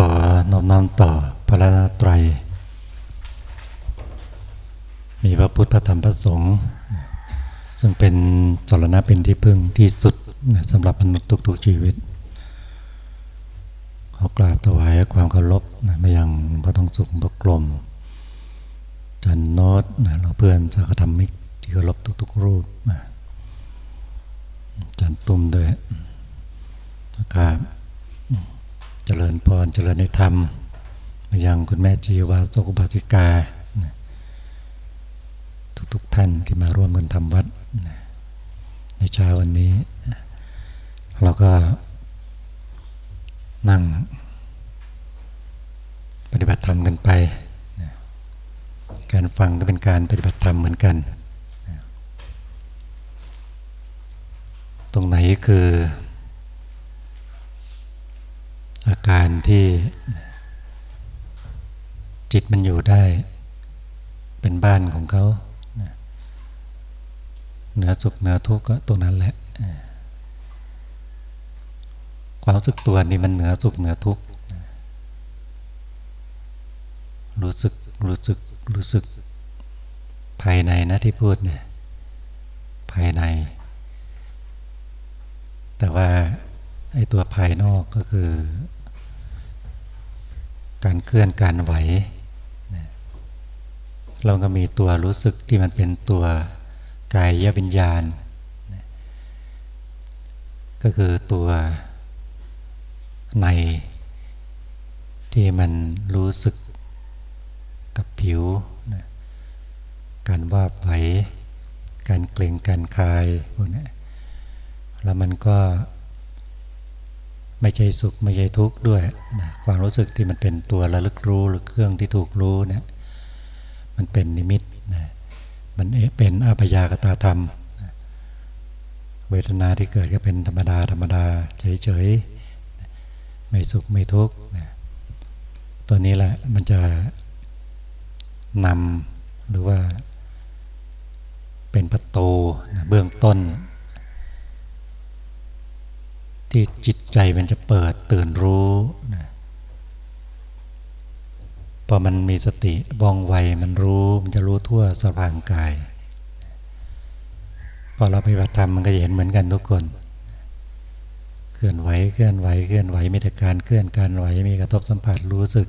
ขอนอบน้อมต่อพระรัตนตรัย มีพระพุทธธรรมพระสงฆ์ซึ่งเป็นสรณะเป็นที่พึ่งที่สุดสำหรับมนุษย์ทุกๆชีวิต ขอกราบถวายความเคารพมายังพระทองสุขพระกลม จันโนตนะเราเพื่อนสักธรรมิกที่เคารพทุกๆ รูปจันตุ้มด้วยนะครับ เจริญพรเจริญในธรรมมายังคุณแม่จีวาสุขบาสิกา ทุกๆทท่านที่มาร่วมกันทำวัด ในเช้าวันนี้ เราก็นั่ง ปฏิบัติธรรมกันไป การฟังก็เป็นการปฏิบัติธรรมเหมือนกัน ตรงไหนคือ อาการที่จิตมันอยู่ได้ เป็นบ้านของเขาเหนือสุขเหนือทุกข์ก็ตรงนั้นแหละความรู้สึกตัวนี่มันเหนือสุขเหนือทุกข์รู้สึกรู้สึกรู้สึกภายในนะที่พูดเนี่ยภายใน แต่ว่าไอ้ตัวภายนอกก็คือ การเคลื่อนการไหว เราก็มีตัวรู้สึกที่มันเป็นตัวกายยวิญญาณ ก็คือตัวในที่มันรู้สึกกับผิว การว่าไหว การเกร็งการคลายพวกนี้แล้วมันก็ ไม่ใช่สุขไม่ใช่ทุกข์ด้วยนะความรู้สึกที่มันเป็นตัวระลึกรู้หรือเครื่องที่ถูกรู้เนี่ยมันเป็นนิมิตนะมันเป็นอาปยากตาธรรมนะเวทนาที่เกิดก็เป็นธรรมดาธรรมดาเฉยๆไม่สุขไม่ทุกข์นะตัวนี้แหละมันจะนำหรือว่าเป็นประตูนะเบื้องต้นที่จิต ใจมันจะเปิดตื่นรู้นะพอมันมีสติว่องไวมันรู้มันจะรู้ทั่วสภางกาย พอเราไปปฏิธรรมมันก็เห็นเหมือนกันทุกคน เคลื่อนไหวเคลื่อนไหวเคลื่อนไหวมีแต่การเคลื่อนการไหวมีกระทบสัมผัสรู้สึก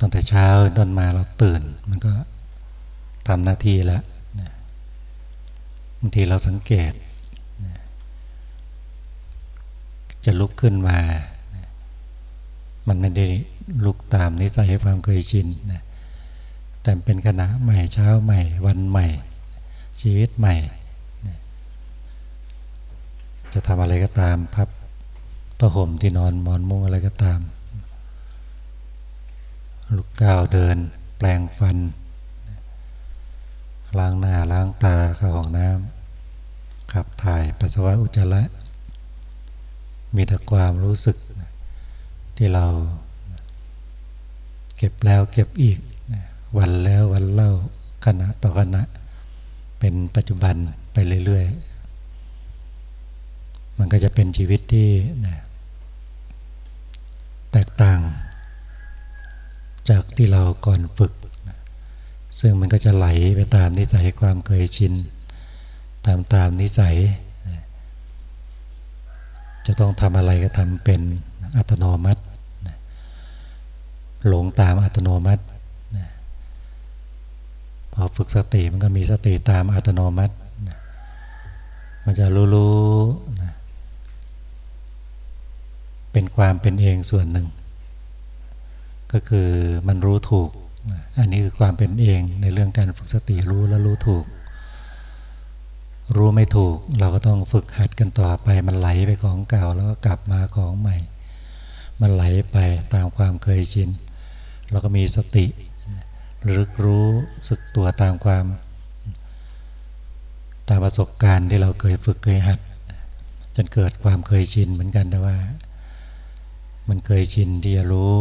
ตั้งแต่เช้าต้นมาเราตื่น มันก็ทำหน้าที่แล้วบางทีเราสังเกต จะลุกขึ้นมา มันไม่ได้ลุกตามนิสัยความเคยชินนะแต่เป็นขณะใหม่เช้าใหม่ วันใหม่ ชีวิตใหม่ จะทำอะไรก็ตามพับประห่มที่นอนมอนมุ้งอะไรก็ตาม ลุกก้าวเดิน แปลงฟัน ล้างหน้าล้างตาเข้าห้องน้ำขับถ่ายปัสสาวะอุจจาระ มีแต่ความรู้สึกที่เราเก็บแล้วเก็บอีกวันแล้ววันเล่าขณะต่อขณะ เป็นปัจจุบันไปเรื่อยๆ มันก็จะเป็นชีวิตที่แตกต่าง จากที่เราก่อนฝึก ซึ่งมันก็จะไหลไปตามนิสัยความเคยชิน ตามตามนิสัย จะต้องทำอะไรก็ทำเป็นอัตโนมัติ หลงตามอัตโนมัติพอฝึกสติมันก็มีสติตามอัตโนมัติ มันจะรู้ๆเป็นความเป็นเองส่วนหนึ่ง ก็คือมันรู้ถูก อันนี้คือความเป็นเองในเรื่องการฝึกสติรู้และรู้ถูก รู้ไม่ถูก เราก็ต้องฝึกหัดกันต่อไป มันไหลไปของเก่าแล้วก็กลับมาของใหม่ มันไหลไปตามความเคยชินเราก็มีสติรึกรู้สึกตัวตามความ ตามประสบการณ์ที่เราเคยฝึกเคยหัด จนเกิดความเคยชินเหมือนกันแต่ว่า มันเคยชินที่จะรู้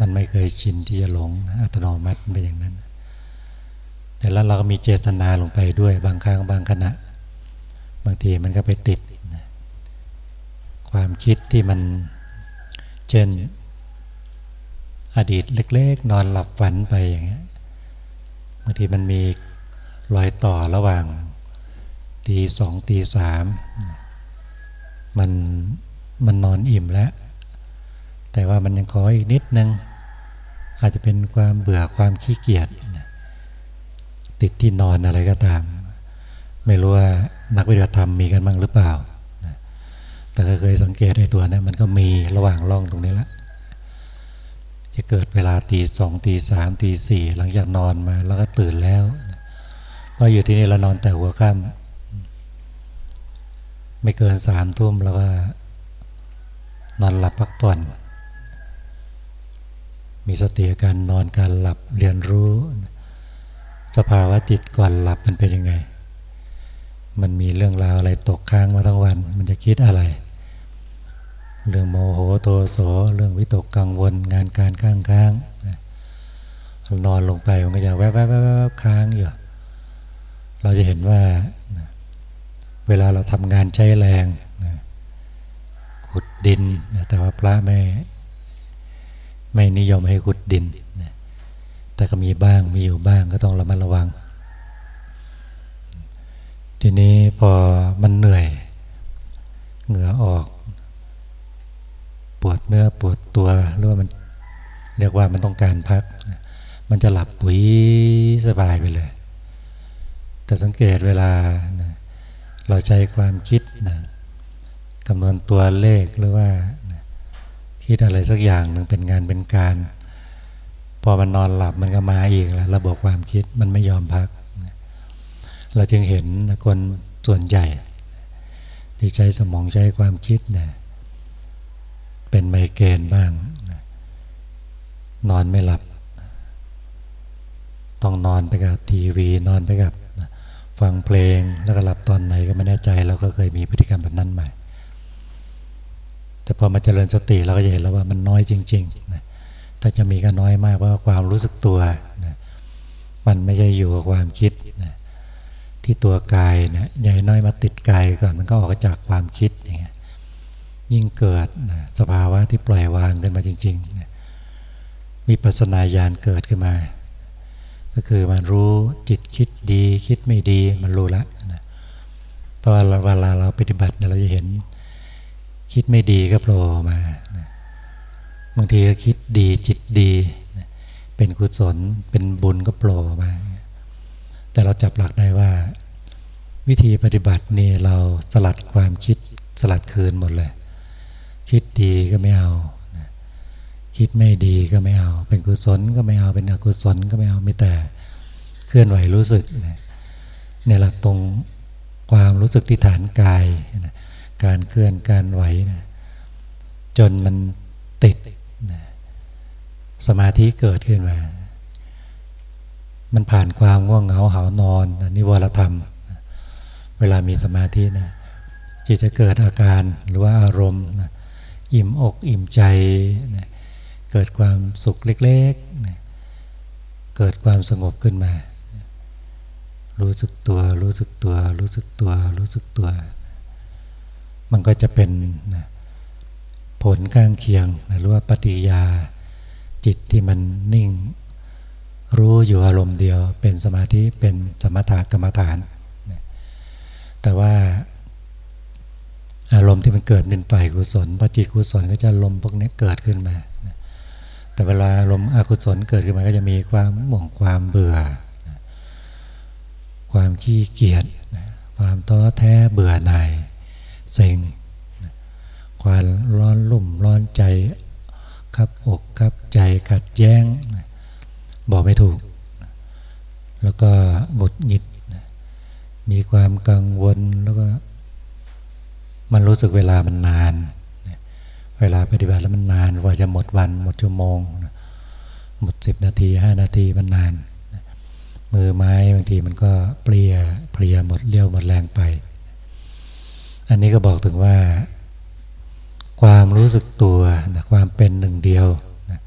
มันไม่เคยชินที่จะหลงอัตโนมัติเป็นอย่างนั้น แต่แล้วเราก็มีเจตนาลงไปด้วยบางครั้งบางขณะ บางทีมันก็ไปติด ความคิดที่มันเช่นอดีตเล็ก ๆ นอนหลับฝันไปอย่างเงี้ยบางทีมันมีรอยต่อระหว่างตีสองตีสามมันมันนอนอิ่มแล้ว แต่ว่ามันยังขออีกนิดนึง อาจจะเป็นความเบื่อความขี้เกียจ ติดที่นอนอะไรก็ตาม ไม่รู้ว่านักวิทยาธรรมมีกันบ้างหรือเปล่า แต่เคยสังเกตไอ้ตัวนี้มันก็มีระหว่างร่องตรงนี้ละ จะเกิดเวลาตีสองตีสามตีสี่หลังจากนอนมาแล้วก็ตื่นแล้วพออยู่ที่นี่เรานอนแต่หัวค่ำไม่เกินสามทุ่มแล้วก็นอนหลับพักผ่อน มีสติการนอนการหลับเรียนรู้ สภาวะจิตก่อนหลับมันเป็นยังไง มันมีเรื่องราวอะไรตกค้างมาทั้งวัน มันจะคิดอะไร เรื่องโมโหโทโส เรื่องวิตกกังวล งานการข้างค้างนอนลงไปมันก็จะแวบแวบแวบค้างอยู่ เราจะเห็นว่า เวลาเราทำงานใช้แรงขุดดิน แต่ว่าพระไม่ไม่นิยมให้ขุดดิน แต่ก็มีบ้างมีอยู่บ้างก็ต้องระมัดระวัง ทีนี้พอมันเหนื่อย เหงื่อออก ปวดเนื้อปวดตัวหรือว่ามันเรียกว่ามันต้องการพัก มันจะหลับปุ๋ยสบายไปเลย แต่สังเกตเวลาเราใช้ความคิดนะคำนวณตัวเลขหรือว่าคิดอะไรสักอย่างหนึ่งเป็นงานเป็นการ พอมันนอนหลับมันก็มาอีกแล้วระบบความคิดมันไม่ยอมพัก เราจึงเห็นคนส่วนใหญ่ที่ใช้สมองใช้ความคิดเนี่ยเป็นไมเกรนบ้าง นอนไม่หลับ ต้องนอนไปกับทีวี นอนไปกับฟังเพลงแล้วก็หลับตอนไหนก็ไม่แน่ใจเราก็เคยมีพฤติกรรมแบบนั้นใหมาแต่พอมาเจริญสติเราก็จะเห็นแล้วว่ามันน้อยจริงๆนะ ถ้าจะมีก็น้อยมากเพราะความรู้สึกตัวนะมันไม่ใช่อยู่กับความคิดนะที่ตัวกายนะใหญ่น้อยมาติดกายก่อนมันก็ออกจากความคิดอย่างเงี้ยยิ่งเกิดนะสภาวะที่ปล่อยวางกันมาจริงๆนะมีปัสนาญาณเกิดขึ้นมา ก็คือมันรู้จิตคิดดีคิดไม่ดีมันรู้ละนะเพราะว่าเวลาเราปฏิบัติเราจะเห็นคิดไม่ดีก็โผล่มาางทีก็คิดดีจิตดี เป็นกุศลเป็นบุญก็โผล่มา แต่เราจับหลักได้ว่า วิธีปฏิบัตินี่เราสลัดความคิดสลัดคืนหมดเลย คิดดีก็ไม่เอา คิดไม่ดีก็ไม่เอา เป็นกุศลก็ไม่เอาเป็นอกุศลก็ไม่เอาไม่แต่เคลื่อนไหวรู้สึกเนี่ยหลักตรงความรู้สึกที่ฐานกาย การเคลื่อนการไหวนะจนมันติด สมาธิเกิดขึ้นมา มันผ่านความง่วงเหงาหานอนนิวรธรรม เวลามีสมาธินะจิตจะเกิดอาการหรือว่าอารมณ์อิ่มอกอิ่มใจ เกิดความสุขเล็กๆ เกิดความสงบขึ้นมา รู้สึกตัว รู้สึกตัว รู้สึกตัว รู้สึกตัว มันก็จะเป็นนะ ผลข้างเคียงนะหรือว่าปฏิยา จิตที่มันนิ่ง รู้อยู่อารมณ์เดียว เป็นสมาธิเป็นสมถกรรมฐาน แต่ว่าอารมณ์ที่มันเกิดเป็นฝ่ายกุศลพอจิตกุศลก็จะลมพวกนี้เกิดขึ้นมา แต่เวลาลมอกุศลเกิดขึ้นมาก็จะมีความหม่งความเบื่อ ความขี้เกียจความท้อแท้เบื่อหน่ายเซ็ง ความร้อนลุ่มร้อนใจครับอกครับใจขัดแย้ง บอกไม่ถูก แล้วก็หงุดหงิด มีความกังวลแล้วก็ มันรู้สึกเวลามันนาน เวลาปฏิบัติแล้วมันนานกว่าจะหมดวันหมดชั่วโมง หมดสิบนาทีห้านาทีมันนาน มือไม้บางทีมันก็เปลี่ยเพลียหมดเลี้ยวหมดแรงไป อันนี้ก็บอกถึงว่า ความรู้สึกตัวนะความเป็นหนึ่งเดียวนะ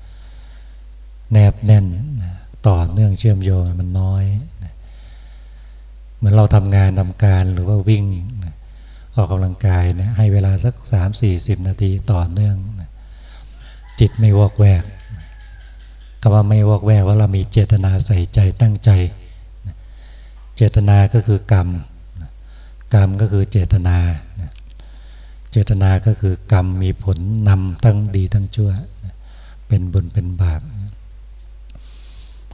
แนบแน่นนะต่อเนื่องเชื่อมโยงมันน้อยนะเหมือนเราทำงานทำการหรือว่าวิ่งนะออกกำลังกายนะให้เวลาสักสามสี่สิบนาทีต่อเนื่องนะจิตไม่วอกแวกคำว่าไม่วอกแวกว่าเรามีเจตนาใส่ใจตั้งใจ เจตนาก็คือกรรม กรรมก็คือเจตนา เจตนาก็คือกรรมมีผลนำทั้งดีทั้งชั่ว เป็นบุญเป็นบาป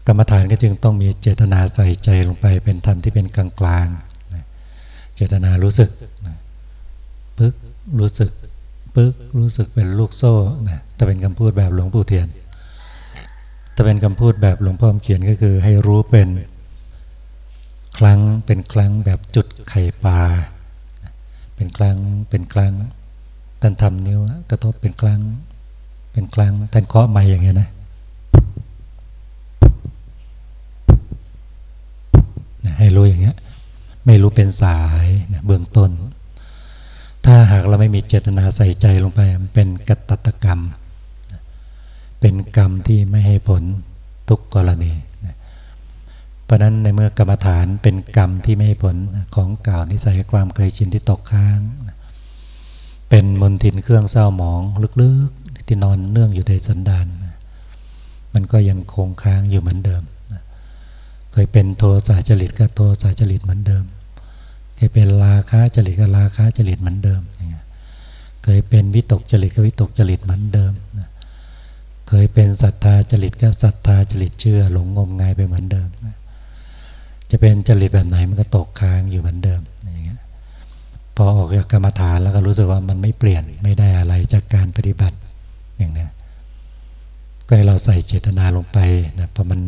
กรรมฐานก็จึงต้องมีเจตนาใส่ใจลงไป เป็นธรรมที่เป็นกลางกลางเจตนารู้สึกปึ๊กรู้สึกปึ๊กรู้สึกเป็นลูกโซ่นะแต่เป็นคำพูดแบบหลวงปู่เทียนถ้าเป็นคำพูดแบบหลวงพ่อเขียนก็คือให้รู้เป็นครั้งเป็นครั้งแบบจุดไข่ปลา เป็นครั้ง เป็นครั้ง ท่านทำนิ้วกระทบเป็นครั้ง เป็นครั้ง ท่านเคาะไม้อย่างเงี้ยนะให้รู้อย่างเงี้ย ไม่รู้เป็นสายนะเบื้องต้น ถ้าหากเราไม่มีเจตนาใส่ใจลงไปมันเป็นกตตกรรม เป็นกรรมที่ไม่ให้ผลทุกกรณี เพราะนั้นในเมื่อกรรมฐานเป็นกรรมที่ไม่ให้ผลของเก่านิสัยความเคยชินที่ตกค้าง เป็นมนทินเครื่องเศร้าหมองลึกๆที่นอนเนื่องอยู่ในสันดานมันก็ยังคงค้างอยู่เหมือนเดิม เคยเป็นโทสะจริตก็โทสะจริตเหมือนเดิม เคยเป็นราคะจริตก็ราคะจริตเหมือนเดิม เคยเป็นวิตกจริตก็วิตกจริตเหมือนเดิม เคยเป็นศรัทธาจริตก็ศรัทธาจริตเชื่อหลงงมงายไปเหมือนเดิม จะเป็นจริตแบบไหนมันก็ตกค้างอยู่เหมือนเดิมอย่างเงี้ยพอออกจากกรรมฐานแล้วก็รู้สึกว่ามันไม่เปลี่ยนไม่ได้อะไรจากการปฏิบัติอย่างนี้ก็ให้เราใส่เจตนาลงไปนะพอมัน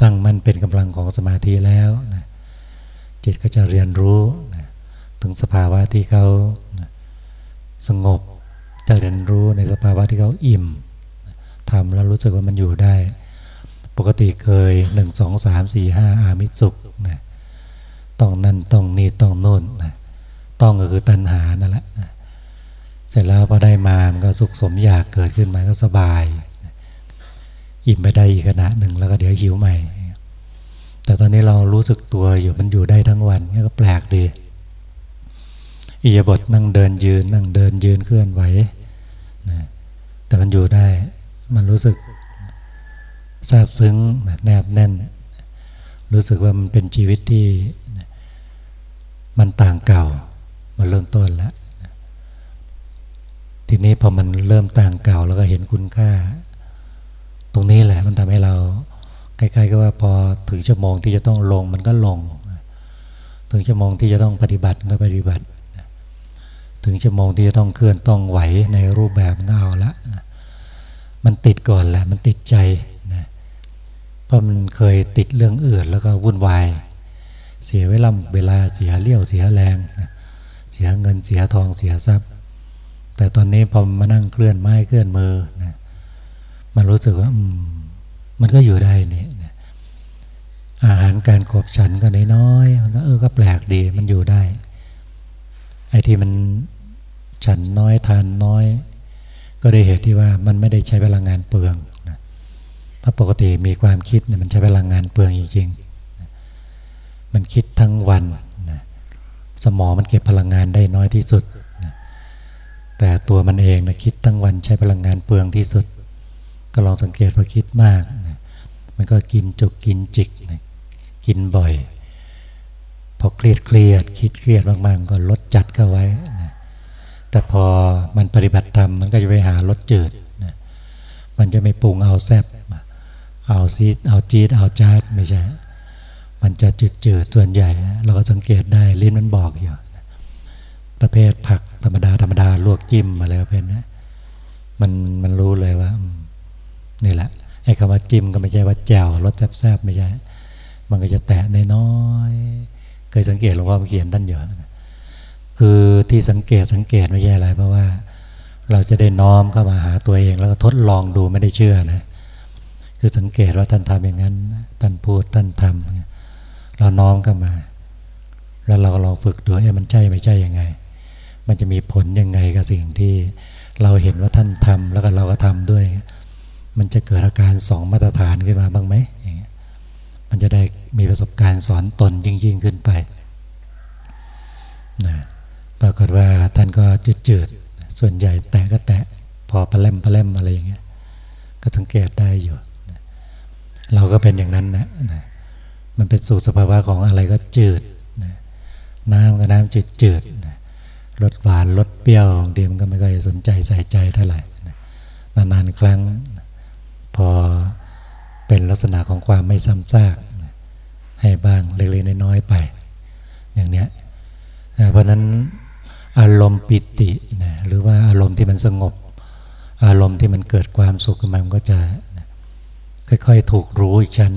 ตั้งมันเป็นกำลังของสมาธิแล้วนะจิตก็จะเรียนรู้นะถึงสภาวะที่เขานะสงบจะเรียนรู้ในสภาวะที่เขาอิ่มทำแล้วรู้สึกว่ามันอยู่ได้ ปกติเคยหนึ่งสองสามสี่ห้าอามิสุขนะต้องนั่นต้องนี่ต้องโน่นนะต้องก็คือตัณหานั่นแหละนะเสร็จแล้วพอได้มามันก็สุขสมอยากเกิดขึ้นมาก็สบาย อิ่มไปได้อีกขณะหนึ่งแล้วก็เดี๋ยวหิวใหม่ แต่ตอนนี้เรารู้สึกตัวอยู่มันอยู่ได้ทั้งวันก็แปลกดีอิยาบทนั่งเดินยืน นั่งเดินยืนเคลื่อนไหวนะแต่มันอยู่ได้มันรู้สึก ซาบซึ้งแนบแน่น รู้สึกว่ามันเป็นชีวิตที่มันต่างเก่ามันเริ่มต้นแล้วทีนี้พอมันเริ่มต่างเก่าแล้วก็เห็นคุณค่า ตรงนี้แหละมันทำให้เราใกล้ๆก็ว่าพอถึงชั่วโมงที่จะต้องลงมันก็ลง ถึงชั่วโมงที่จะต้องปฏิบัติก็ปฏิบัติ ถึงชั่วโมงที่จะต้องเคลื่อนต้องไหวในรูปแบบก็เอาละมันติดก่อนแหละมันติดใจ เพราะมันเคยติดเรื่องอื่นแล้วก็วุ่นวาย เสียเวลาเวลาเสียเลี้ยวเสียแรงนะเสียเงินเสียทองเสียทรัพย์ แต่ตอนนี้พอมานั่งเคลื่อนไม้เคลื่อนมือนะมันรู้สึกว่ามันก็อยู่ได้นี่นะอาหารการขบฉันก็น้อยๆมันก็เออก็แปลกดีมันอยู่ได้ ไอ้ที่มันฉันน้อยทานน้อย ก็ได้เหตุที่ว่ามันไม่ได้ใช้พลังงานเปลือง เพราะปกติมีความคิดเนี่ยมันใช้พลังงานเปลืองจริงๆมันคิดทั้งวันนะสมองมันเก็บพลังงานได้น้อยที่สุดนะแต่ตัวมันเองนะคิดทั้งวันใช้พลังงานเปลืองที่สุด ก็ลองสังเกตว่าคิดมากนะมันก็กินจุกกินจิกนะกินบ่อย พอเครียดเครียดคิดเครียดมากๆ ก็ลดจัดเข้าไว้นะแต่พอมันปฏิบัติธรรมมันก็จะไปหารสจืดนะมันจะไม่ปรุงเอาแซบ เอาซีดเอาจีดเอาจาดไม่ใช่ มันจะจืดจืดส่วนใหญ่ เราก็สังเกตได้ลิ้นมันบอกอยู่ประเภทผักธรรมดาธรรมดาลวกจิ้มอะไรประเภทนี้มันมันรู้เลยว่านี่แหละไอ้คำว่าจิ้มก็ไม่ใช่ว่าแจ่วรสแซ่บๆไม่ใช่ มันก็จะแตะในน้อยเคยสังเกตหลวงพ่อเขียนท่านเยอะคือที่สังเกตสังเกตไม่ใช่อะไรเพราะว่า เราจะได้น้อมเข้ามาหาตัวเอง แล้วก็ทดลองดูไม่ได้เชื่อนะ คือสังเกตว่าท่านทำอย่างนั้น ท่านพูดท่านทำเราน้อมเข้ามา แล้วเราลองฝึกดูเอ้มันใช่ไม่ใช่ยังไง มันจะมีผลยังไงกับสิ่งที่เราเห็นว่าท่านทำแล้วก็เราก็ทำด้วย มันจะเกิดอาการสองมาตรฐานขึ้นมาบ้างไหมมันจะได้มีประสบการณ์สอนตนยิ่งๆขึ้นไปนะปรากฏว่าท่านก็จืดๆส่วนใหญ่แตะก็แตะพอปลาแลมปลาแลมอะไรอย่างเงี้ยก็สังเกตได้อยู่ เราก็เป็นอย่างนั้นนะนะมันเป็นสู่สภาวะของอะไรก็จืดนะน้ำก็น้ำจืดจืดนะรสหวานรสเปรี้ยวเดียมก็ไม่ค่อยสนใจใส่ใจเท่าไหร่นะนานๆครั้งพอเป็นลักษณะของความไม่ซ้ำซากนะให้บ้างเล็กๆน้อยๆไป อย่างเนี้ยนะเพราะนั้นอารมณ์ปิตินะหรือว่าอารมณ์ที่มันสงบ อารมณ์ที่มันเกิดความสุขขึ้นมามันก็จะ ค่อยๆ ถูกรู้อีกชั้น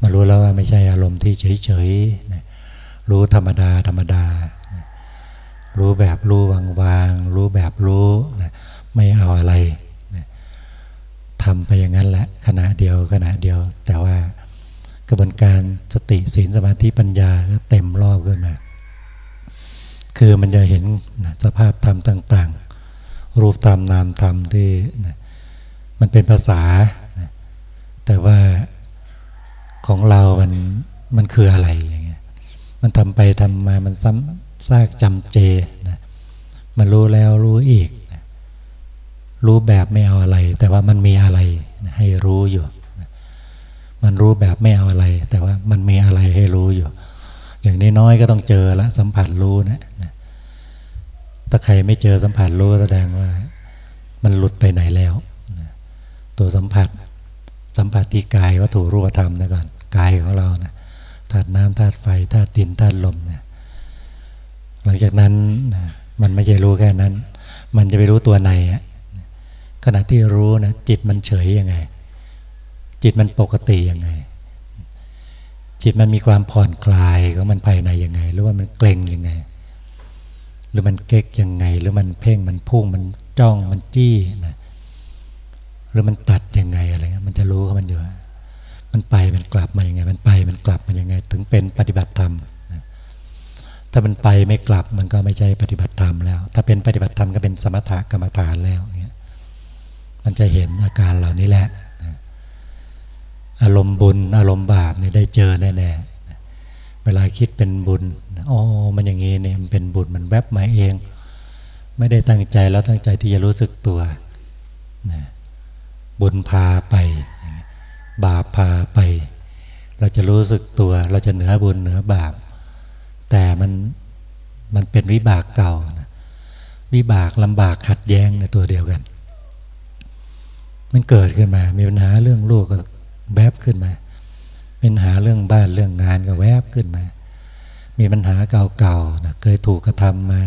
มารู้แล้วว่าไม่ใช่อารมณ์ที่เฉยๆรู้ธรรมดาธรรมดา รู้แบบรู้วางๆรู้แบบรู้ไม่เอาอะไรทำไปอย่างนั้นแหละขณะเดียวขณะเดียว แต่ว่ากระบวนการสติศีลสมาธิปัญญาก็เต็มรอบขึ้นมาคือมันจะเห็นสภาพธรรมต่าง ๆ รูปธรรมนามธรรมที่มันเป็นภาษา แต่ว่าของเรามันมันคืออะไรอย่างเงี้ย มันทำไปทำมามันซ้ำซากจำเจนะมันรู้แล้วรู้อีกนะรู้แบบไม่เอาอะไร แต่ว่ามันมีอะไรนะให้รู้อยู่นะมันรู้แบบไม่เอาอะไร แต่ว่ามันมีอะไรให้รู้อยู่ อย่างนี้น้อยก็ต้องเจอละสัมผัสรู้นะนะถ้าใครไม่เจอสัมผัสรู้แสดงว่า มันหลุดไปไหนแล้วนะตัวสัมผัส สัมผัสที่กายวัตถุรูปธรรมนะก่อนกายของเรานะธาตุน้ำธาตุไฟธาตุดินธาตุลมเนี่ยหลังจากนั้นนะมันไม่ใช่รู้แค่นั้น มันจะไปรู้ตัวในขณะที่รู้นะจิตมันเฉยยังไง จิตมันปกติยังไง จิตมันมีความผ่อนคลายของมันภายในยังไง หรือว่ามันเกร็งยังไง หรือมันเก๊กยังไง หรือมันเพ่งมันพุ่งมันจ้องมันจี้นะ หรือมันตัดยังไงอะไรเงี้ยมันจะรู้ของมันอยู่ มันไปมันกลับมายังไง มันไปมันกลับมันยังไง ถึงเป็นปฏิบัติธรรมถ้ามันไปไม่กลับมันก็ไม่ใช่ปฏิบัติธรรมแล้ว ถ้าเป็นปฏิบัติธรรมก็เป็นสมถกรรมฐานแล้วเงี้ยมันจะเห็นอาการเหล่านี้แหละอารมณ์บุญอารมณ์บาปเนี่ยได้เจอแน่ๆเวลาคิดเป็นบุญอ๋อมันอย่างนี้เนี่ยมันเป็นบุญมันแวบมาเอง ไม่ได้ตั้งใจแล้วตั้งใจที่จะรู้สึกตัวนะ บุญพาไป บาปพาไป เราจะรู้สึกตัวเราจะเหนือบุญเหนือบาป แต่มันมันเป็นวิบากเก่านะวิบากลำบากขัดแย้งในตัวเดียวกัน มันเกิดขึ้นมา มีปัญหาเรื่องลูกก็แวบขึ้นมาปัญหาเรื่องบ้านเรื่องงานก็แวบขึ้นมา มีปัญหาเก่าๆนะเคยถูกกระทำมา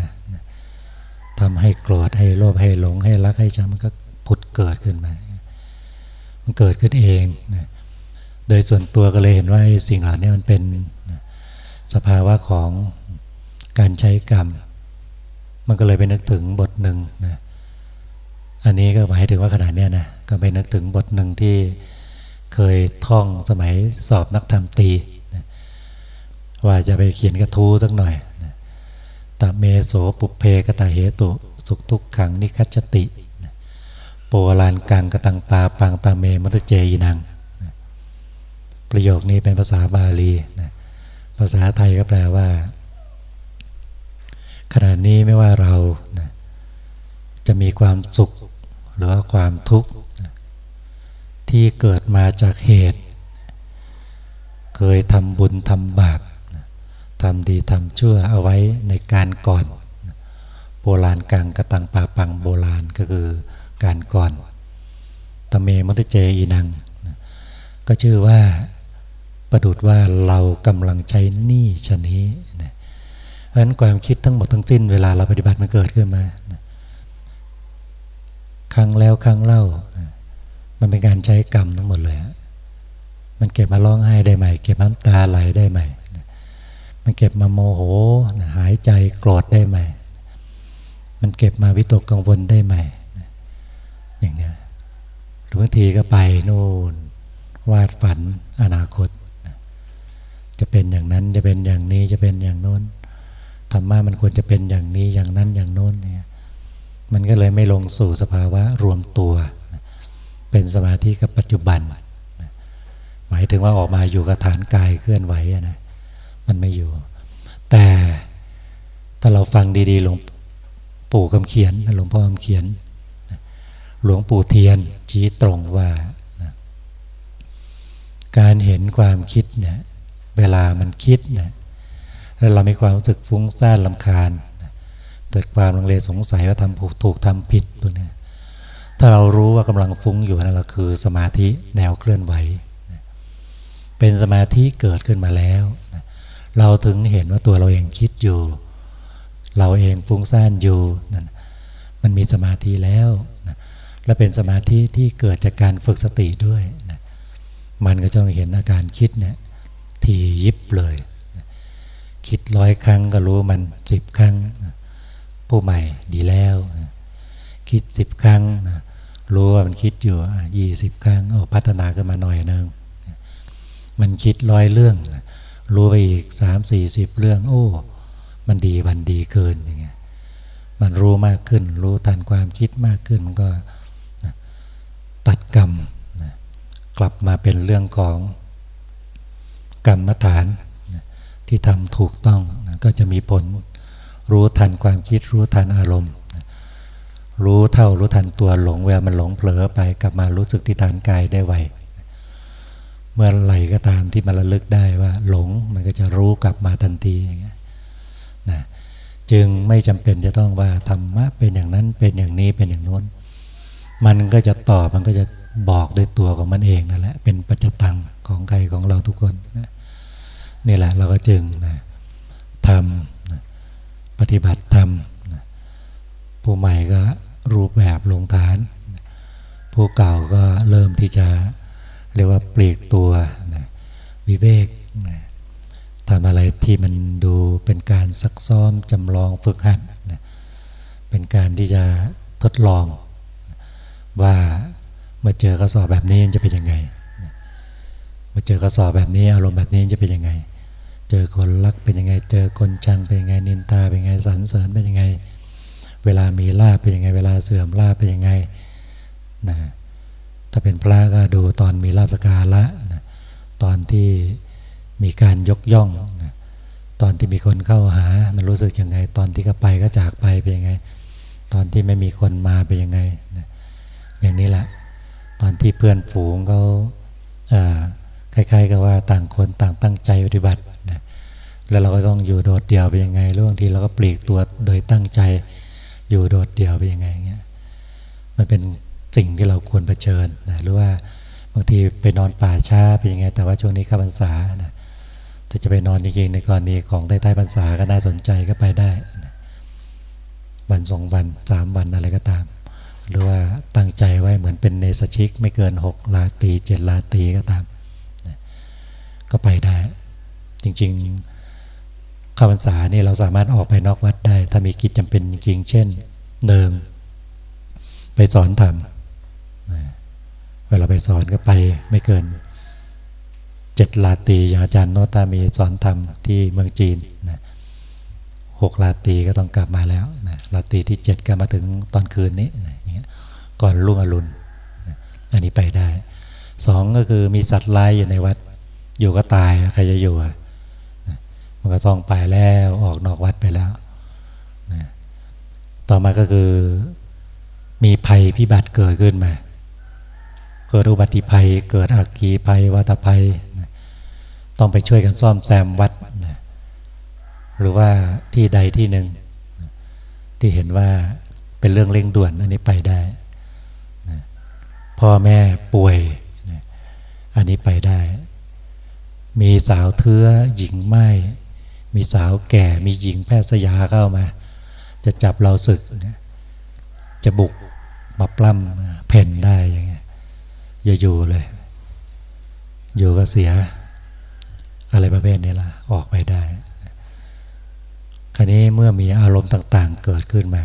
ทำให้โกรธให้โลภให้หลงให้รักให้ชังมันก็ผุดเกิดขึ้นมา มันเกิดขึ้นเองนะโดยส่วนตัวก็เลยเห็นว่าสิ่งเหล่านี้มันเป็นสภาวะของการใช้กรรม มันก็เลยไปนึกถึงบทหนึ่งนะอันนี้ก็หมายถึงว่าขนาดนี้นะก็ไปนึกถึงบทหนึ่งที่เคยท่องสมัยสอบนักธรรมตีนะว่าจะไปเขียนกระทู้สักหน่อยนะตะเมโสปุเพกตาเหตุสุขทุกขังนิคัจติ ลานกังกตังปาปังตาเมมุตเจยนัง ประโยคนี้เป็นภาษาบาลีนะภาษาไทยก็แปลว่า ขณะนี้ไม่ว่าเรานะจะมีความสุขหรือว่าความทุกข์นะที่เกิดมาจากเหตุ เคยทำบุญทำบาปทำดีทำชั่วเอาไว้ในการก่อนโบราณกังกตังปาปังโบราณก็คือ การก่อนตเมมุตเจอีนัง ก็ชื่อว่าประดุดว่าเรากำลังใช้หนี้ชนี้นะเพราะฉะนั้นความคิดทั้งหมดทั้งสิ้นเวลาเราปฏิบัติมันเกิดขึ้นมานะครั้งแล้วครั้งเล่านะมันเป็นการใช้กรรมทั้งหมดเลยมันเก็บมาร้องไห้ได้ไหมเก็บน้ำตาไหลได้ไหมมันเก็บมาโมโหหายใจโกรธได้ไหมมันเก็บมาวิตกกังวลได้ไหม อย่างเนี้ยหรือบางทีก็ไปนู่นวาดฝันอนาคต จะเป็นอย่างนั้นจะเป็นอย่างนี้จะเป็นอย่างโน้นธรรมะมันควรจะเป็นอย่างนี้อย่างนั้นอย่างโน้นเนี่ยมันก็เลยไม่ลงสู่สภาวะรวมตัว เป็นสมาธิกับปัจจุบัน หมายถึงว่าออกมาอยู่กับฐานกายเคลื่อนไหวนะมันไม่อยู่ แต่ถ้าเราฟังดีๆ หลวงปู่คำเขียนหลวงพ่อคำเขียน หลวงปู่เทียนชี้ตรงว่า การเห็นความคิดเนี่ยเวลามันคิดเนี่ยแล้วเรามีความรู้สึกฟุ้งซ่านลำคาญ เกิดความลังเลสงสัยว่าทำถูกถูกทำผิดตัวนี้ถ้าเรารู้ว่ากำลังฟุ้งอยู่นั่นแหละคือสมาธิแนวเคลื่อนไหว เป็นสมาธิเกิดขึ้นมาแล้วเราถึงเห็นว่าตัวเราเองคิดอยู่ เราเองฟุ้งซ่านอยู่นั่นมันมีสมาธิแล้ว และเป็นสมาธิที่เกิดจากการฝึกสติด้วยนะมันก็จะเห็นอาการคิดเนี่ยทียิบเลยนะคิดร้อยครั้งก็รู้มันสิบครั้งนะผู้ใหม่ดีแล้วนะคิดสิบครั้งนะรู้ว่ามันคิดอยู่ยี่สิบครั้งโอ้พัฒนาขึ้นมาหน่อยนึงนะมันคิดร้อยเรื่องนะรู้ไปอีกสามสี่สิบเรื่อง โอ้ มันดีวันดีเกินอย่างเงี้ยมันรู้มากขึ้น รู้ทันความคิดมากขึ้นมันก็ ตัดกรรมนะกลับมาเป็นเรื่องของกรรมฐานนะที่ทำถูกต้องนะก็จะมีผลรู้ทันความคิดรู้ทันอารมณ์นะรู้เท่ารู้ทันตัวหลงเวลามันหลงเผลอไปกลับมารู้สึกที่ฐานกายได้ไวเมื่อไหร่ก็ตามที่มันระลึกได้ว่า หลงมันก็จะรู้กลับมาทันทีอย่างเงี้ยนะจึงไม่จำเป็นจะต้องว่าธรรมะเป็นอย่างนั้นเป็นอย่างนี้เป็นอย่างโน้น มันก็จะตอบมันก็จะบอกด้วยตัวของมันเองนั่นแหละเป็นปัจจตังของใครของเราทุกคนนะนี่แหละเราก็จึงนะทำนะปฏิบัติธรรมนะผู้ใหม่ก็รูปแบบลงฐานนะผู้เก่าก็เริ่มที่จะเรียกว่าปลีกตัวนะวิเวกนะทำอะไรที่มันดูเป็นการซักซ้อมจำลองฝึกหัดนะเป็นการที่จะทดลอง ว่าเมื่อเจอกระสอบแบบนี้จะเป็นยังไงเมื่อเจอกระสอบแบบนี้อารมณ์แบบนี้จะเป็นยังไง เจอคนรักเป็นยังไง เจอคนชังเป็นยังไงนินตาเป็นยังไงสรรเสริญเป็นยังไง เวลามีลาบเป็นยังไง เวลาเสื่อมลาบเป็นยังไงนะถ้าเป็นพระก็ดูตอนมีลาบสการะนะตอนที่มีการยกย่องนะตอนที่มีคนเข้าหา มันรู้สึกยังไง ตอนที่ก็ไปก็จากไปเป็นยังไง ตอนที่ไม่มีคนมาเป็นยังไงนะ อย่างนี้แหละ ตอนที่เพื่อนฝูงเขาคล้ายๆกับว่าต่างคนต่างตั้งใจปฏิบัตินะแล้วเราก็ต้องอยู่โดดเดี่ยวไปยังไงหรือบางทีเราก็ปลีกตัวโดยตั้งใจอยู่โดดเดี่ยวไปยังไงเงี้ยมันเป็นสิ่งที่เราควรเผชิญนะหรือว่าบางทีไปนอนป่าช้าเป็นยังไง แต่ว่าช่วงนี้ข้าพรรษานะถ้าจะไปนอนจริงๆในกรณีของใต้ๆพรรษาก็น่าสนใจก็ไปได้นะวันสองวันสามวันอะไรก็ตาม หรือว่าตั้งใจไว้เหมือนเป็นเนสชิก ไม่เกินหกลาตีเจ็ดลาตีก็ตาม ก็ไปได้ จริงๆข้าพรรษานี่เราสามารถออกไปนอกวัดได้ ถ้ามีกิจจำเป็นจริงเช่นเดิมไปสอนธรรมเวลาไปสอนก็ไปไม่เกินเจ็ดลาตีอย่างอาจารย์โนตามีสอนธรรมที่เมืองจีนนะ หกลาตีก็ต้องกลับมาแล้วนะลาตีที่เจ็ดก็มาถึงตอนคืนนี้นะอย่างเงี้ยก่อนรุ่งอรุณนะอันนี้ไปได้สองก็คือมีสัตว์ร้ายอยู่ในวัด อยู่ก็ตายใครจะอยู่นะมันก็ต้องไปแล้วออกนอกวัดไปแล้วนะต่อมาก็คือมีภัยพิบัติเกิดขึ้นมา เกิดอุบัติภัย เกิดอักขีภัยวัตภัยนะต้องไปช่วยกันซ่อมแซมวัด หรือว่าที่ใดที่หนึ่ง ที่เห็นว่าเป็นเรื่องเร่งด่วนอันนี้ไปได้นะพ่อแม่ป่วยนะอันนี้ไปได้ มีสาวเทื้อหญิงไม้มีสาวแก่มีหญิงแพทย์สยาเข้ามา จะจับเราศึกนะจะบุกมาปล้ำเพ่นได้อย่างเงี้ยอย่าอยู่เลย อยู่ก็เสีย อะไรประเภทนี้ล่ะ ออกไปได้ คราวนี้เมื่อมีอารมณ์ต่าง ๆ เกิดขึ้นมา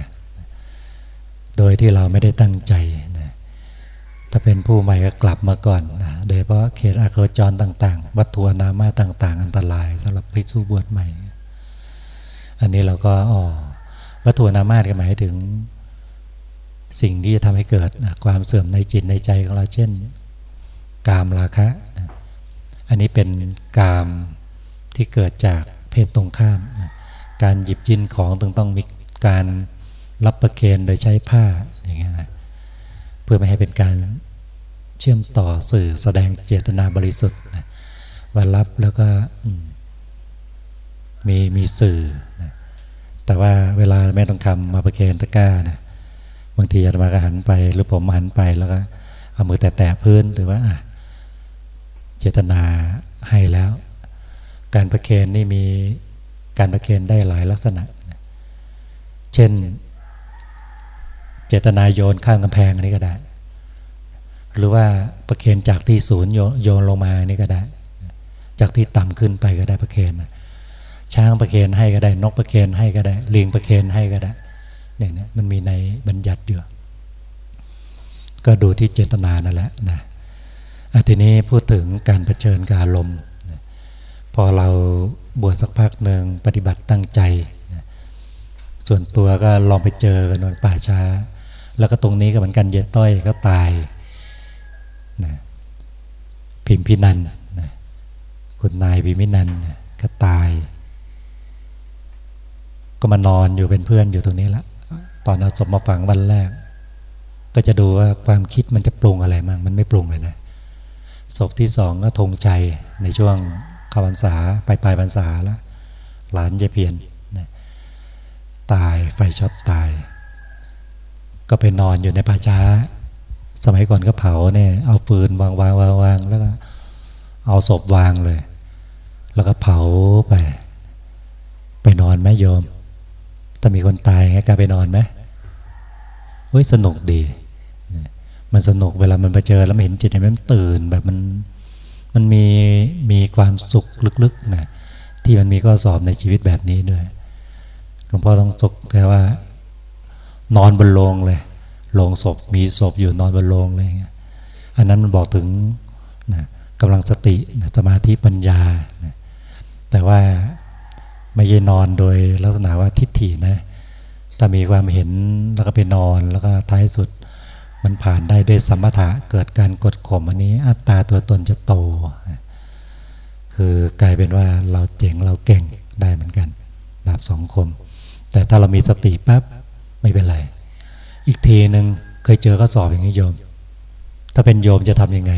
โดยที่เราไม่ได้ตั้งใจนะถ้าเป็นผู้ใหม่ก็กลับมาก่อนนะโดยเพราะเขตอาโคจรต่าง ๆ วัตถุนามาต่าง ๆ อันตรายสำหรับภิกษุบวชใหม่ อันนี้เราก็อ๋อวัตถุนามาก็หมายถึงสิ่งที่จะทำให้เกิดนะความเสื่อมในจิตในใจของเราเช่น กามราคะนะอันนี้เป็นกามที่เกิดจากเพศตรงข้ามนะ การหยิบยินของต้องต้องมีการรับประเคนโดยใช้ผ้าอย่างเงี้ยนะเพื่อไม่ให้เป็นการเชื่อมต่อสื่อแสดงเจตนาบริสุทธิ์นะวันรับแล้วก็มีมีสื่อนะแต่ว่าเวลาแม่ต้องคำมาประเคนตะก้านะบางทีอาตมาก็หันไป หรือผมหันไปแล้วก็เอามือแตะพื้นหรือว่าเจตนาให้แล้ว การประเคนนี่มี การประเคนได้หลายลักษณะ เช่น เจตนาโยนข้างกำแพงอันนี้ก็ได้ หรือว่าประเคนจากที่ศูนย์โยนลงมานี่ก็ได้ จากที่ต่ำขึ้นไปก็ได้ประเคนช้างประเคนให้ก็ได้ นกประเคนให้ก็ได้ลิงประเคนให้ก็ได้เนี่ยมันมีในบัญญัติอยู่ก็ดูที่เจตนานั่นแหละนะทีนี้พูดถึงการเผชิญกับอารมณ์พอเรา บวชสักพักหนึ่งปฏิบัติตั้งใจ ส่วนตัวก็ลองไปเจอกันนนป่าช้า แล้วก็ตรงนี้ก็เหมือนกันเยต้อยก็ตายนะพิมพินันนะคุณนายพิมินันก็ตาย ก็มานอนอยู่เป็นเพื่อนอยู่ตรงนี้ละตอนเอาศพมาฝังวันแรก ก็จะดูว่าความคิดมันจะปรุงอะไรมั่งมันไม่ปรุงเลยนะศพที่สองก็ธงใจในช่วง ข้าพรรษาไปปลายพรรษาแล้ว หลานยายเพียนนะตายไฟช็อตตาย ก็ไปนอนอยู่ในป่าช้า สมัยก่อนก็เผาเนี่ยเอาปืนวางวางวางวางแล้วก็เอาศพวางเลย แล้วก็เผาไป ไปนอนไหมโยมถ้ามีคนตายงี้กล้าไปนอนไหมเฮ้ยสนุกดี มันสนุกเวลามันไปเจอแล้วมันเห็นจิตมันตื่นแบบมัน มันมีมีความสุขลึกๆนะที่มันมีข้อสอบในชีวิตแบบนี้ด้วยหลวงพ่อต้องสุกแค่ว่า นอนบนโลงเลยโลงศพมีศพอยู่นอนบนโลงเลยอันนั้นมันบอกถึงนะกำลังสตินะสมาธิปัญญานะแต่ว่าไม่ใช่นอนโดยลักษณะว่าทิฏฐินะถ้ามีความเห็นแล้วก็ไปนอนแล้วก็ท้ายสุด มันผ่านได้ด้วยสมถะเกิดการกดข่มอันนี้ อัตตาตัวตนจะโต คือกลายเป็นว่าเราเจ๋งเราเก่งได้เหมือนกันดาบสองคม แต่ถ้าเรามีสติปั๊บไม่เป็นไร อีกทีหนึ่งเคยเจอก็สอบอย่างนี้โยม ถ้าเป็นโยมจะทำยังไง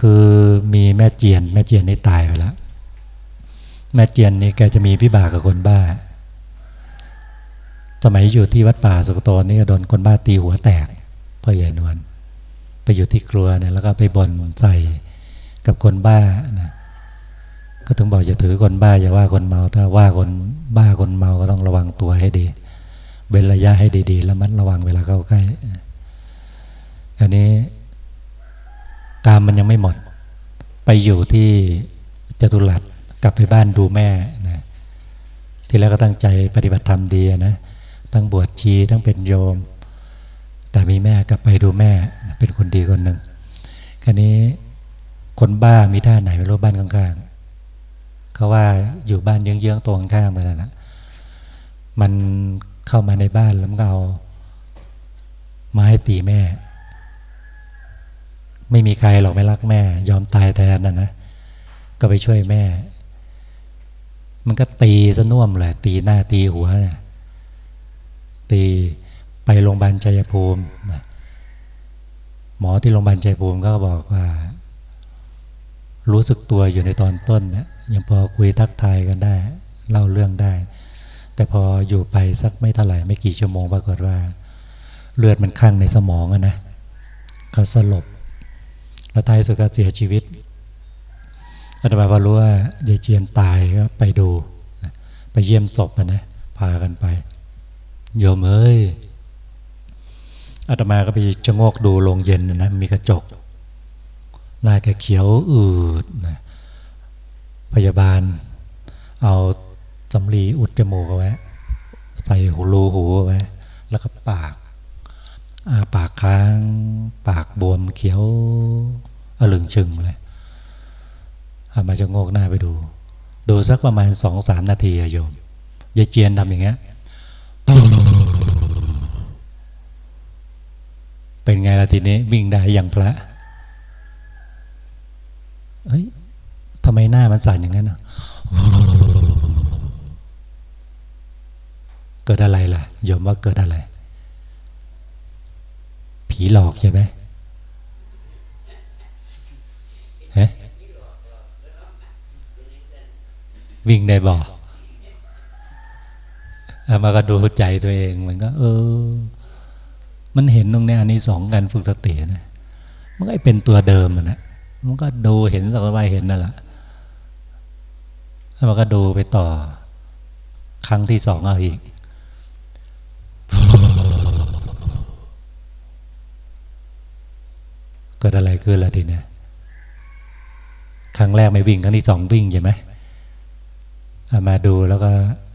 คือมีแม่เจียน แม่เจียนนี่ตายไปแล้ว แม่เจียนนี่แกจะมีพิบากกับคนบ้า สมัยอยู่ที่วัดป่าสุกโตนนี่ก็โดนคนบ้าตีหัวแตกพ่อใหญ่นวลไปอยู่ที่ครัวเนี่ยแล้วก็ไปบ่นใส่กับคนบ้านะก็ถึงบอกอย่าถือคนบ้าอย่าว่าคนเมาถ้าว่าคนบ้าคนเมาก็ต้องระวังตัวให้ดีเว้นระยะให้ดี ๆ แล้วมันระวังเวลาเข้าใกล้อันนี้กามมันยังไม่หมด ไปอยู่ที่จตุรัสกลับไปบ้านดูแม่นะที่แล้วก็ตั้งใจปฏิบัติธรรมดีนะ ทั้งบวชชีทั้งเป็นโยม แต่มีแม่กลับไปดูแม่เป็นคนดีคนหนึ่งคราวนี้คนบ้ามีท่าไหนไม่รู้บ้านข้างๆเขาว่าอยู่บ้านเยื้องๆตรงข้างไปแล้วนะมันเข้ามาในบ้านแล้วมันเอาไม้ตีแม่ ไม่มีใครหรอกไม่รักแม่ ยอมตายแทนนะนะก็ไปช่วยแม่ มันก็ตีสน่วมเลยตีหน้าตีหัวเนี่ย ตีไปโรงพยาบาลชัยภูมินะหมอที่โรงพยาบาลชัยภูมิก็บอกว่า รู้สึกตัวอยู่ในตอนต้นเนะยังพอคุยทักทายกันได้ เล่าเรื่องได้ แต่พออยู่ไปสักไม่เท่าไหร่ไม่กี่ชั่วโมงปรากฏว่า เลือดมันข้างในสมองอะนะเขาสลบแล้วท้ายสุดก็เสียชีวิตอาตมาพอรู้ว่ายายเจียนตายก็ไปดู ไปเยี่ยมศพนะพากันไป โยมเอ้ยอาตมาก็ไปจะงกดูโรงเย็นนะมีกระจกหน้าแกเขียวอืดนะพยาบาล เอาสำลีอุดจมูกเอาไว้ ใส่หูรูหูเอาไว้ แล้วก็ปากอาปากค้าง ปากบวมเขียวอลึงชึงเลยอามาจะงกหน้าไปดู ดูสักประมาณสองสามนาทีโยมยายเจียนทำอย่างเงี้ย เป็นไงล่ะทีนี้วิ่งได้อย่างพระเฮ้ยทำไมหน้ามันสั่นอย่างนั้น เกิดอะไรล่ะยอมว่าเกิดอะไร ผีหลอกใช่ไหมฮะวิ่งได้บ่เอามาก็ดูใจตัวเองมันก็ เออ มันเห็นตรงนี้อันนี้สองกันฝึกสตินะมันก็เป็นตัวเดิมนะมันก็ดูเห็นสักวันเห็นนั่นแหละแล้วมันก็ดูไปต่อ ครั้งที่สองเอาอีกเกิดอะไรขึ้นละทีเนี้ยครั้งแรกไม่วิ่งครั้งที่สองวิ่งใช่ไหมมาดูแล้วก็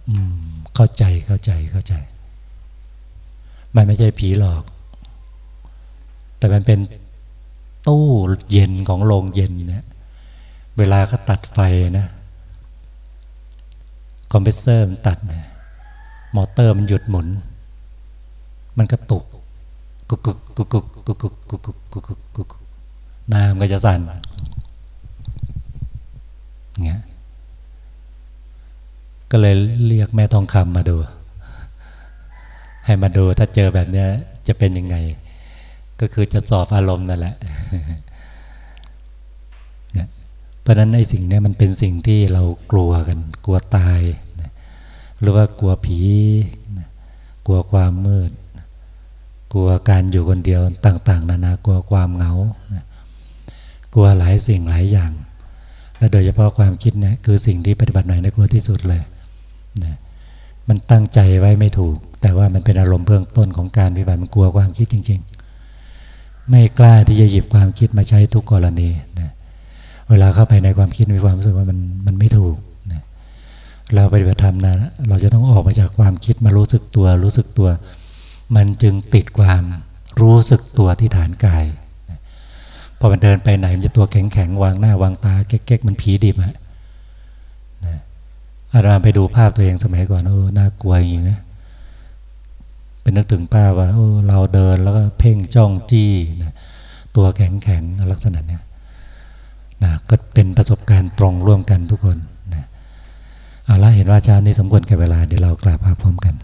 อืมเข้าใจเข้าใจเข้าใจ มันไม่ใช่ผีหลอก แต่มันเป็นตู้เย็นของโรงเย็นเนี่ยเวลาเขาตัดไฟนะคอมเพรสเซอร์มันตัดนะมอเตอร์มันหยุดหมุน มันกระตุกกุกกุกกุกกุกกุกกุกกุกกุกกุกกุกกุกน้ำก็จะสั่นเงี้ยก็เลยเรียกแม่ทองคำมาดู ให้มาดูถ้าเจอแบบเนี้ยจะเป็นยังไง ก็คือจะสอบอารมณ์นั่นแหละเพราะนั้นไอ้สิ่งนี้มันเป็นสิ่งที่เรากลัวกัน กลัวตายหรือว่ากลัวผีกลัวความมืดกลัวการอยู่คนเดียวต่าง ๆ นานากลัวความเหงากลัวหลายสิ่งหลายอย่าง และโดยเฉพาะความคิดเนี่ยคือสิ่งที่ปฏิบัติใหม่ในกลัวที่สุดเลยนะมันตั้งใจไว้ไม่ถูก แต่ว่ามันเป็นอารมณ์เบื้องต้นของการปฏิบัติมันกลัวความคิดจริง ๆ ไม่กล้าที่จะหยิบความคิดมาใช้ทุกกรณีนะเวลาเข้าไปในความคิดมีความรู้สึกว่ามันมันไม่ถูกนะเราปฏิบัติธรรมนะเราจะต้องออกมาจากความคิดมารู้สึกตัว รู้สึกตัว มันจึงติดความรู้สึกตัวที่ฐานกายนะพอมันเดินไปไหนมันจะตัวแข็งแข็งวางหน้าวางตาเก๊กๆมันผีดิบอะอาราไปดูภาพตัวเองสมัยก่อนโอ้น่ากลัวอย่างนี้ เป็นนึกถึงป้าว่าเราเดินแล้วก็เพ่งจ้องจี้นะตัวแข็งแข็งลักษณะเนี้ยนะก็เป็นประสบการณ์ตรงร่วมกันทุกคนนะเอาละเห็นว่าอาจารย์นี่สมควรแก่เวลาเดี๋ยวเรากราบพระพร้อมกัน